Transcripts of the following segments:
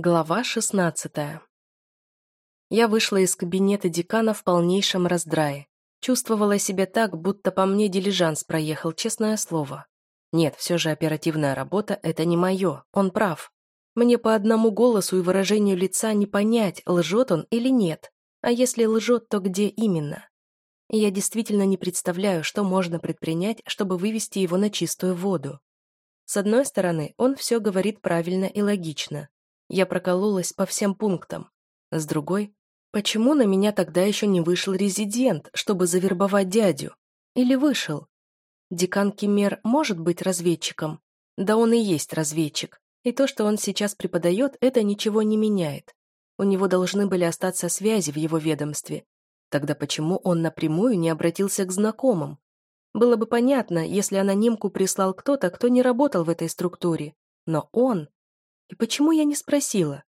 Глава 16 Я вышла из кабинета декана в полнейшем раздрае. Чувствовала себя так, будто по мне дилижанс проехал, честное слово. Нет, все же оперативная работа – это не мое, он прав. Мне по одному голосу и выражению лица не понять, лжет он или нет. А если лжет, то где именно? Я действительно не представляю, что можно предпринять, чтобы вывести его на чистую воду. С одной стороны, он все говорит правильно и логично. Я прокололась по всем пунктам. С другой, почему на меня тогда еще не вышел резидент, чтобы завербовать дядю? Или вышел? Декан Кемер может быть разведчиком? Да он и есть разведчик. И то, что он сейчас преподает, это ничего не меняет. У него должны были остаться связи в его ведомстве. Тогда почему он напрямую не обратился к знакомым? Было бы понятно, если анонимку прислал кто-то, кто не работал в этой структуре. Но он... И почему я не спросила?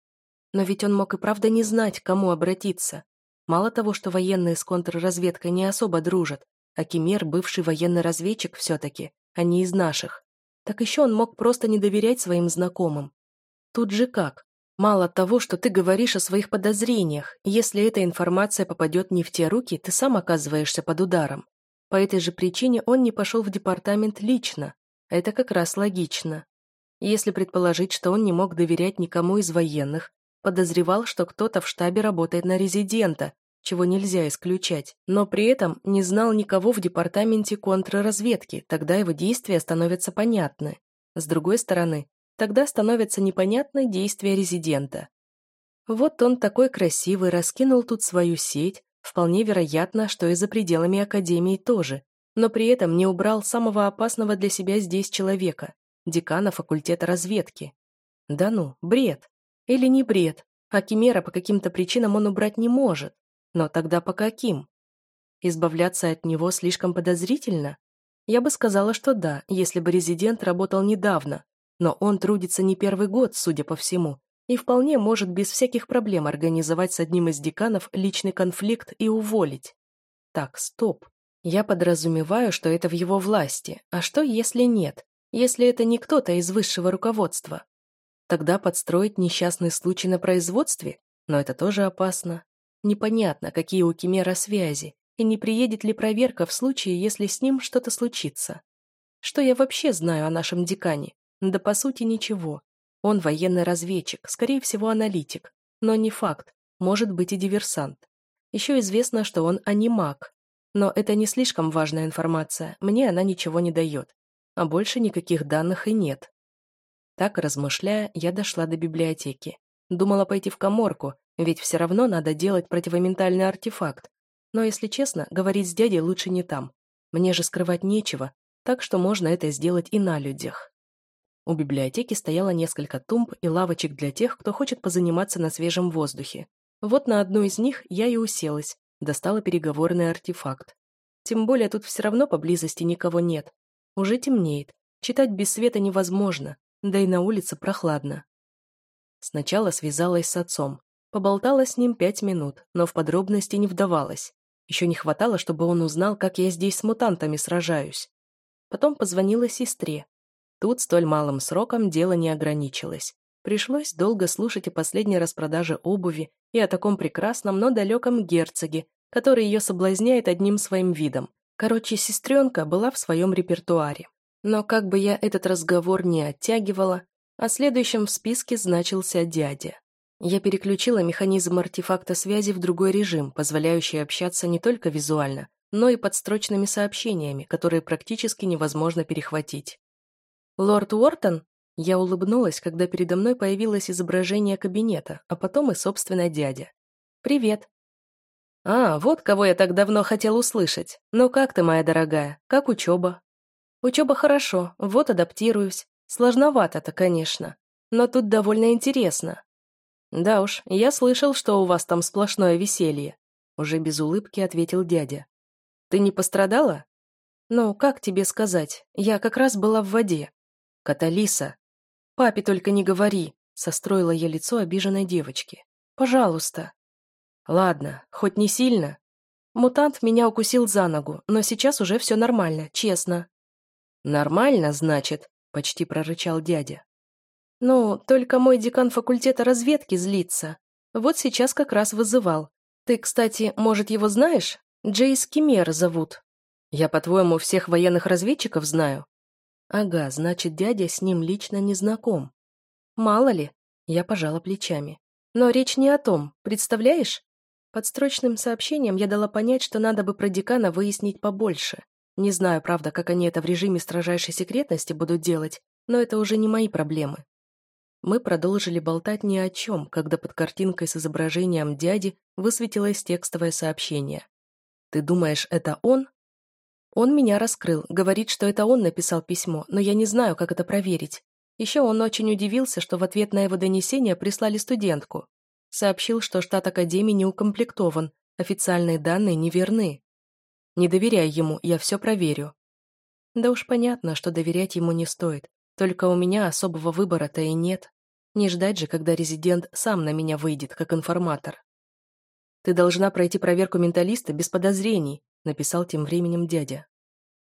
Но ведь он мог и правда не знать, к кому обратиться. Мало того, что военные с контрразведкой не особо дружат, а Кемер – бывший военный разведчик все-таки, а не из наших. Так еще он мог просто не доверять своим знакомым. Тут же как? Мало того, что ты говоришь о своих подозрениях, если эта информация попадет не в те руки, ты сам оказываешься под ударом. По этой же причине он не пошел в департамент лично. Это как раз логично. Если предположить, что он не мог доверять никому из военных, подозревал, что кто-то в штабе работает на резидента, чего нельзя исключать, но при этом не знал никого в департаменте контрразведки, тогда его действия становятся понятны. С другой стороны, тогда становятся непонятны действия резидента. Вот он такой красивый, раскинул тут свою сеть, вполне вероятно, что и за пределами Академии тоже, но при этом не убрал самого опасного для себя здесь человека декана факультета разведки. Да ну, бред. Или не бред, а Кимера по каким-то причинам он убрать не может. Но тогда по каким? Избавляться от него слишком подозрительно? Я бы сказала, что да, если бы резидент работал недавно, но он трудится не первый год, судя по всему, и вполне может без всяких проблем организовать с одним из деканов личный конфликт и уволить. Так, стоп. Я подразумеваю, что это в его власти, а что, если нет? Если это не кто-то из высшего руководства. Тогда подстроить несчастный случай на производстве? Но это тоже опасно. Непонятно, какие у Кимера связи, и не приедет ли проверка в случае, если с ним что-то случится. Что я вообще знаю о нашем декане? Да по сути ничего. Он военный разведчик, скорее всего аналитик. Но не факт, может быть и диверсант. Еще известно, что он анимак. Но это не слишком важная информация, мне она ничего не дает а больше никаких данных и нет. Так, размышляя, я дошла до библиотеки. Думала пойти в коморку, ведь все равно надо делать противоментальный артефакт. Но, если честно, говорить с дядей лучше не там. Мне же скрывать нечего, так что можно это сделать и на людях. У библиотеки стояло несколько тумб и лавочек для тех, кто хочет позаниматься на свежем воздухе. Вот на одну из них я и уселась, достала переговорный артефакт. Тем более тут все равно поблизости никого нет, уже темнеет. Читать без света невозможно, да и на улице прохладно. Сначала связалась с отцом. Поболтала с ним пять минут, но в подробности не вдавалась. Еще не хватало, чтобы он узнал, как я здесь с мутантами сражаюсь. Потом позвонила сестре. Тут столь малым сроком дело не ограничилось. Пришлось долго слушать о последней распродаже обуви и о таком прекрасном, но далеком герцоге, который ее соблазняет одним своим видом, Короче, сестренка была в своем репертуаре. Но как бы я этот разговор не оттягивала, а следующим в списке значился дядя. Я переключила механизм артефакта связи в другой режим, позволяющий общаться не только визуально, но и подстрочными сообщениями, которые практически невозможно перехватить. «Лорд Уортон?» Я улыбнулась, когда передо мной появилось изображение кабинета, а потом и собственный дядя. «Привет», «А, вот кого я так давно хотел услышать. Ну как ты, моя дорогая? Как учеба?» «Учеба хорошо, вот адаптируюсь. Сложновато-то, конечно. Но тут довольно интересно». «Да уж, я слышал, что у вас там сплошное веселье», уже без улыбки ответил дядя. «Ты не пострадала?» «Ну, как тебе сказать? Я как раз была в воде». «Каталиса». «Папе только не говори», состроила я лицо обиженной девочки. «Пожалуйста». Ладно, хоть не сильно. Мутант меня укусил за ногу, но сейчас уже все нормально, честно. Нормально, значит, почти прорычал дядя. Ну, только мой декан факультета разведки злится. Вот сейчас как раз вызывал. Ты, кстати, может, его знаешь? Джейс Кимер зовут. Я, по-твоему, всех военных разведчиков знаю? Ага, значит, дядя с ним лично не знаком. Мало ли, я пожала плечами. Но речь не о том, представляешь? Под строчным сообщением я дала понять, что надо бы про декана выяснить побольше. Не знаю, правда, как они это в режиме строжайшей секретности будут делать, но это уже не мои проблемы. Мы продолжили болтать ни о чем, когда под картинкой с изображением дяди высветилось текстовое сообщение. «Ты думаешь, это он?» Он меня раскрыл, говорит, что это он написал письмо, но я не знаю, как это проверить. Еще он очень удивился, что в ответ на его донесение прислали студентку. Сообщил, что штат Академии не укомплектован, официальные данные неверны. Не доверяй ему, я все проверю. Да уж понятно, что доверять ему не стоит. Только у меня особого выбора-то и нет. Не ждать же, когда резидент сам на меня выйдет, как информатор. Ты должна пройти проверку менталиста без подозрений, написал тем временем дядя.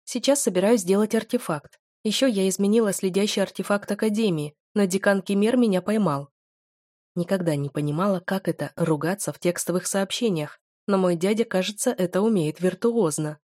Сейчас собираюсь сделать артефакт. Еще я изменила следящий артефакт Академии, но декан Кемер меня поймал. Никогда не понимала, как это – ругаться в текстовых сообщениях, но мой дядя, кажется, это умеет виртуозно.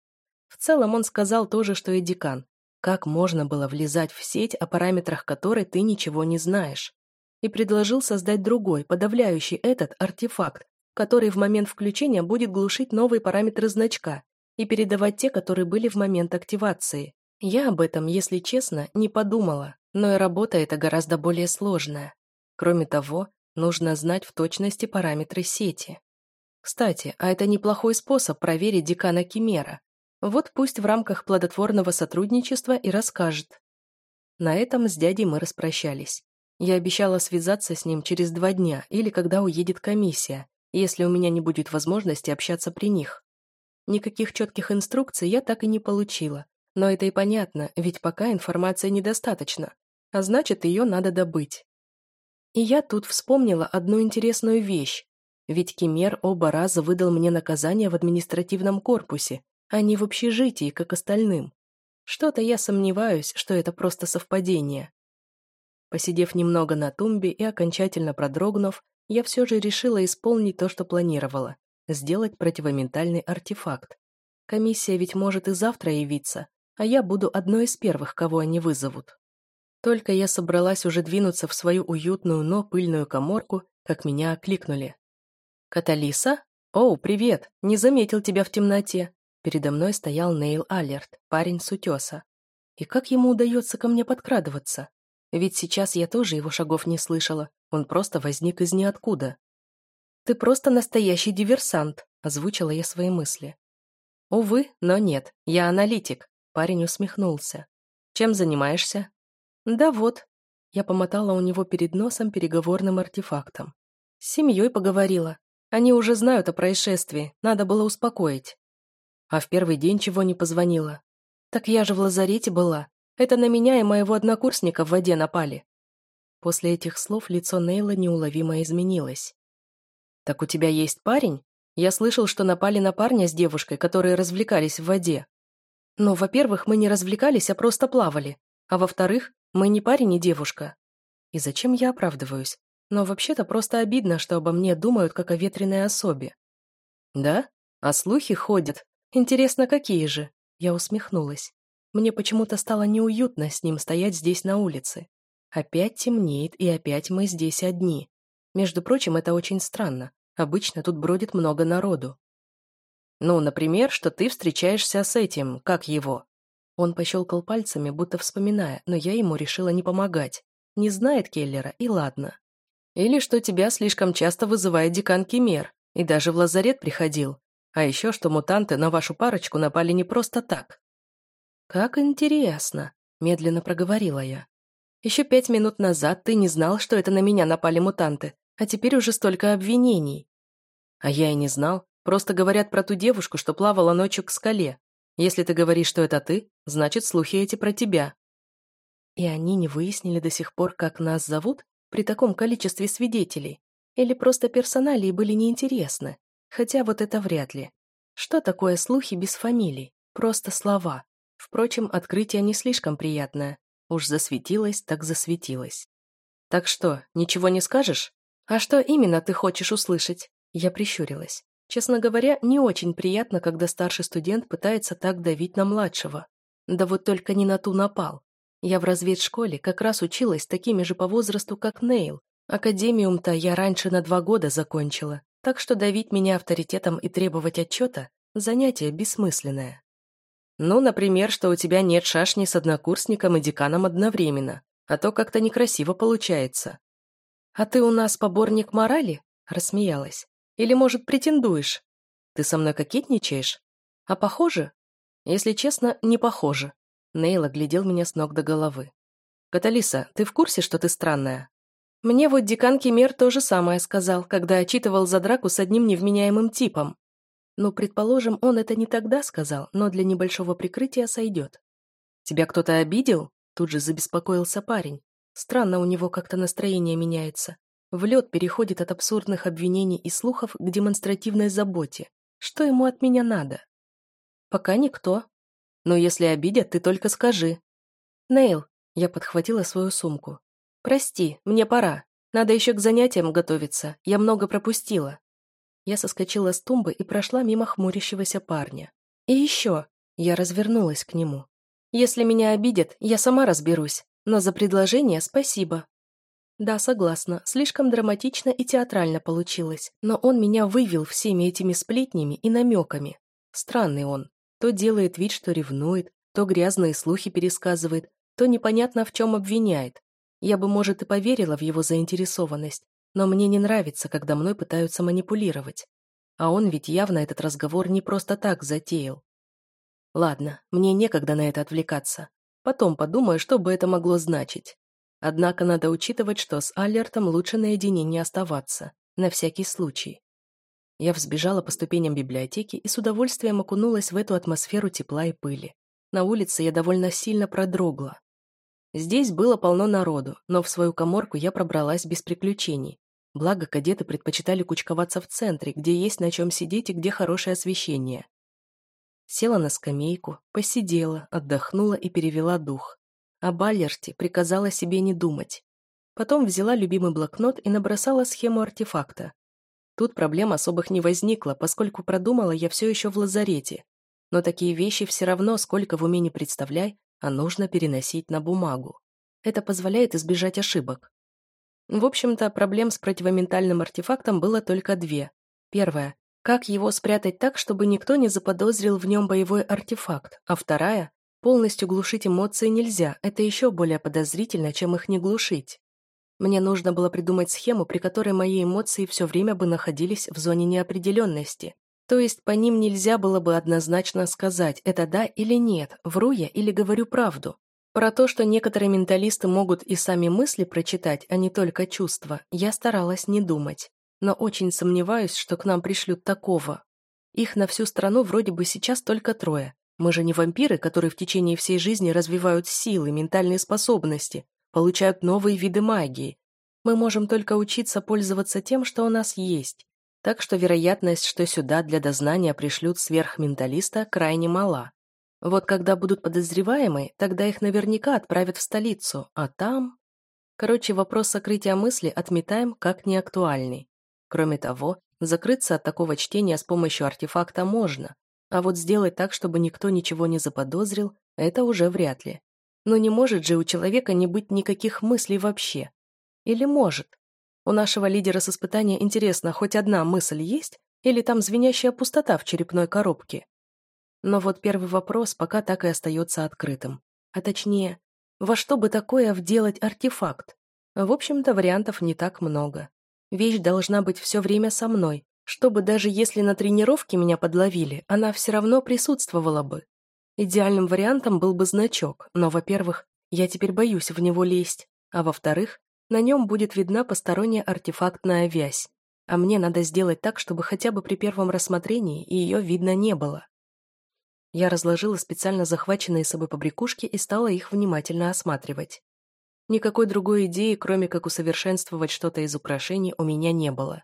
В целом он сказал то же, что и декан. Как можно было влезать в сеть, о параметрах которой ты ничего не знаешь? И предложил создать другой, подавляющий этот артефакт, который в момент включения будет глушить новые параметры значка и передавать те, которые были в момент активации. Я об этом, если честно, не подумала, но и работа эта гораздо более сложная. Кроме того, Нужно знать в точности параметры сети. Кстати, а это неплохой способ проверить декана Кимера. Вот пусть в рамках плодотворного сотрудничества и расскажет. На этом с дядей мы распрощались. Я обещала связаться с ним через два дня или когда уедет комиссия, если у меня не будет возможности общаться при них. Никаких четких инструкций я так и не получила. Но это и понятно, ведь пока информация недостаточно, а значит, ее надо добыть. И я тут вспомнила одну интересную вещь. Ведь Кемер оба раза выдал мне наказание в административном корпусе, а не в общежитии, как остальным. Что-то я сомневаюсь, что это просто совпадение. Посидев немного на тумбе и окончательно продрогнув, я все же решила исполнить то, что планировала – сделать противоментальный артефакт. Комиссия ведь может и завтра явиться, а я буду одной из первых, кого они вызовут. Только я собралась уже двинуться в свою уютную, но пыльную коморку, как меня окликнули. «Каталиса? Оу, привет! Не заметил тебя в темноте!» Передо мной стоял Нейл Алерт, парень с утеса. И как ему удается ко мне подкрадываться? Ведь сейчас я тоже его шагов не слышала, он просто возник из ниоткуда. «Ты просто настоящий диверсант», — озвучила я свои мысли. «Увы, но нет, я аналитик», — парень усмехнулся. «Чем занимаешься?» «Да вот». Я помотала у него перед носом переговорным артефактом. С семьей поговорила. Они уже знают о происшествии, надо было успокоить. А в первый день чего не позвонила? Так я же в лазарете была. Это на меня и моего однокурсника в воде напали. После этих слов лицо Нейла неуловимо изменилось. «Так у тебя есть парень? Я слышал, что напали на парня с девушкой, которые развлекались в воде. Но, во-первых, мы не развлекались, а просто плавали. А во-вторых, мы не парень и девушка. И зачем я оправдываюсь? Но вообще-то просто обидно, что обо мне думают как о ветреной особе. Да? А слухи ходят. Интересно, какие же? Я усмехнулась. Мне почему-то стало неуютно с ним стоять здесь на улице. Опять темнеет, и опять мы здесь одни. Между прочим, это очень странно. Обычно тут бродит много народу. Ну, например, что ты встречаешься с этим, как его, он пощелкал пальцами, будто вспоминая, но я ему решила не помогать. Не знает Келлера, и ладно. Или что тебя слишком часто вызывает декан Кемер, и даже в лазарет приходил. А еще, что мутанты на вашу парочку напали не просто так. «Как интересно», — медленно проговорила я. «Еще пять минут назад ты не знал, что это на меня напали мутанты, а теперь уже столько обвинений». «А я и не знал. Просто говорят про ту девушку, что плавала ночью к скале. Если ты говоришь, что это ты, значит, слухи эти про тебя. И они не выяснили до сих пор, как нас зовут при таком количестве свидетелей. Или просто персоналии были неинтересны. Хотя вот это вряд ли. Что такое слухи без фамилий? Просто слова. Впрочем, открытие не слишком приятное. Уж засветилось, так засветилось. Так что, ничего не скажешь? А что именно ты хочешь услышать? Я прищурилась. Честно говоря, не очень приятно, когда старший студент пытается так давить на младшего. Да вот только не на ту напал. Я в разведшколе как раз училась такими же по возрасту, как Нейл. Академиум-то я раньше на два года закончила, так что давить меня авторитетом и требовать отчета – занятие бессмысленное. Ну, например, что у тебя нет шашни с однокурсником и деканом одновременно, а то как-то некрасиво получается. А ты у нас поборник морали? Рассмеялась. Или, может, претендуешь? Ты со мной кокетничаешь? А похоже? Если честно, не похоже. Нейл оглядел меня с ног до головы. «Каталиса, ты в курсе, что ты странная?» Мне вот декан Кемер то же самое сказал, когда отчитывал за драку с одним невменяемым типом. Ну, предположим, он это не тогда сказал, но для небольшого прикрытия сойдет. «Тебя кто-то обидел?» Тут же забеспокоился парень. Странно у него как-то настроение меняется. В лед переходит от абсурдных обвинений и слухов к демонстративной заботе. Что ему от меня надо? Пока никто. Но если обидят, ты только скажи. Нейл, я подхватила свою сумку. Прости, мне пора. Надо еще к занятиям готовиться. Я много пропустила. Я соскочила с тумбы и прошла мимо хмурящегося парня. И еще. Я развернулась к нему. Если меня обидят, я сама разберусь. Но за предложение спасибо. Да, согласна, слишком драматично и театрально получилось, но он меня вывел всеми этими сплетнями и намеками. Странный он. То делает вид, что ревнует, то грязные слухи пересказывает, то непонятно в чем обвиняет. Я бы, может, и поверила в его заинтересованность, но мне не нравится, когда мной пытаются манипулировать. А он ведь явно этот разговор не просто так затеял. Ладно, мне некогда на это отвлекаться. Потом подумаю, что бы это могло значить. Однако надо учитывать, что с Аллертом лучше наедине не оставаться, на всякий случай. Я взбежала по ступеням библиотеки и с удовольствием окунулась в эту атмосферу тепла и пыли. На улице я довольно сильно продрогла. Здесь было полно народу, но в свою коморку я пробралась без приключений. Благо, кадеты предпочитали кучковаться в центре, где есть на чем сидеть и где хорошее освещение. Села на скамейку, посидела, отдохнула и перевела дух. О Баллерте приказала себе не думать. Потом взяла любимый блокнот и набросала схему артефакта. Тут проблем особых не возникло, поскольку продумала я все еще в лазарете. Но такие вещи все равно, сколько в уме не представляй, а нужно переносить на бумагу. Это позволяет избежать ошибок. В общем-то, проблем с противоментальным артефактом было только две. Первая – как его спрятать так, чтобы никто не заподозрил в нем боевой артефакт, а вторая Полностью глушить эмоции нельзя, это еще более подозрительно, чем их не глушить. Мне нужно было придумать схему, при которой мои эмоции все время бы находились в зоне неопределенности. То есть по ним нельзя было бы однозначно сказать, это да или нет, вру я или говорю правду. Про то, что некоторые менталисты могут и сами мысли прочитать, а не только чувства, я старалась не думать. Но очень сомневаюсь, что к нам пришлют такого. Их на всю страну вроде бы сейчас только трое. Мы же не вампиры, которые в течение всей жизни развивают силы, ментальные способности, получают новые виды магии. Мы можем только учиться пользоваться тем, что у нас есть. Так что вероятность, что сюда для дознания пришлют сверхменталиста, крайне мала. Вот когда будут подозреваемые, тогда их наверняка отправят в столицу, а там... Короче, вопрос сокрытия мысли отметаем как неактуальный. Кроме того, закрыться от такого чтения с помощью артефакта можно, а вот сделать так, чтобы никто ничего не заподозрил, это уже вряд ли. Но не может же у человека не быть никаких мыслей вообще. Или может? У нашего лидера с испытания интересно, хоть одна мысль есть? Или там звенящая пустота в черепной коробке? Но вот первый вопрос пока так и остается открытым. А точнее, во что бы такое вделать артефакт? В общем-то, вариантов не так много. Вещь должна быть все время со мной, чтобы даже если на тренировке меня подловили, она все равно присутствовала бы. Идеальным вариантом был бы значок, но, во-первых, я теперь боюсь в него лезть, а во-вторых, на нем будет видна посторонняя артефактная вязь, а мне надо сделать так, чтобы хотя бы при первом рассмотрении ее видно не было. Я разложила специально захваченные собой побрякушки и стала их внимательно осматривать. Никакой другой идеи, кроме как усовершенствовать что-то из украшений, у меня не было.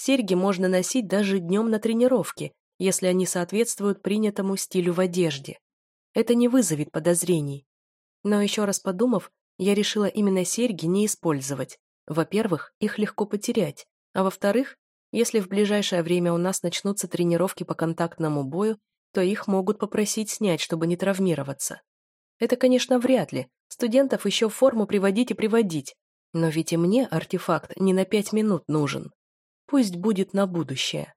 Серьги можно носить даже днем на тренировке, если они соответствуют принятому стилю в одежде. Это не вызовет подозрений. Но еще раз подумав, я решила именно серьги не использовать. Во-первых, их легко потерять, а во-вторых, если в ближайшее время у нас начнутся тренировки по контактному бою, то их могут попросить снять, чтобы не травмироваться. Это, конечно, вряд ли. Студентов еще в форму приводить и приводить. Но ведь и мне артефакт не на пять минут нужен. Пусть будет на будущее.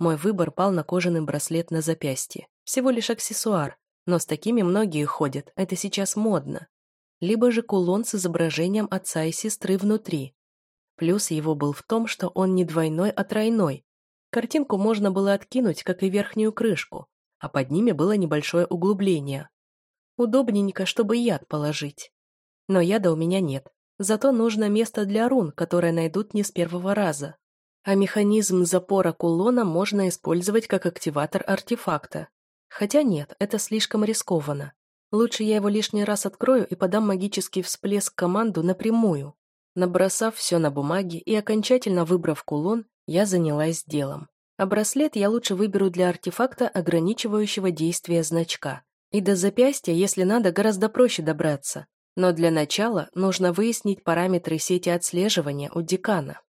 Мой выбор пал на кожаный браслет на запястье. Всего лишь аксессуар, но с такими многие ходят, это сейчас модно. Либо же кулон с изображением отца и сестры внутри. Плюс его был в том, что он не двойной, а тройной. Картинку можно было откинуть, как и верхнюю крышку, а под ними было небольшое углубление. Удобненько, чтобы яд положить. Но яда у меня нет. Зато нужно место для рун, которое найдут не с первого раза. А механизм запора кулона можно использовать как активатор артефакта. Хотя нет, это слишком рискованно. Лучше я его лишний раз открою и подам магический всплеск команду напрямую. Набросав все на бумаге и окончательно выбрав кулон, я занялась делом. А браслет я лучше выберу для артефакта, ограничивающего действие значка. И до запястья, если надо, гораздо проще добраться. Но для начала нужно выяснить параметры сети отслеживания у декана.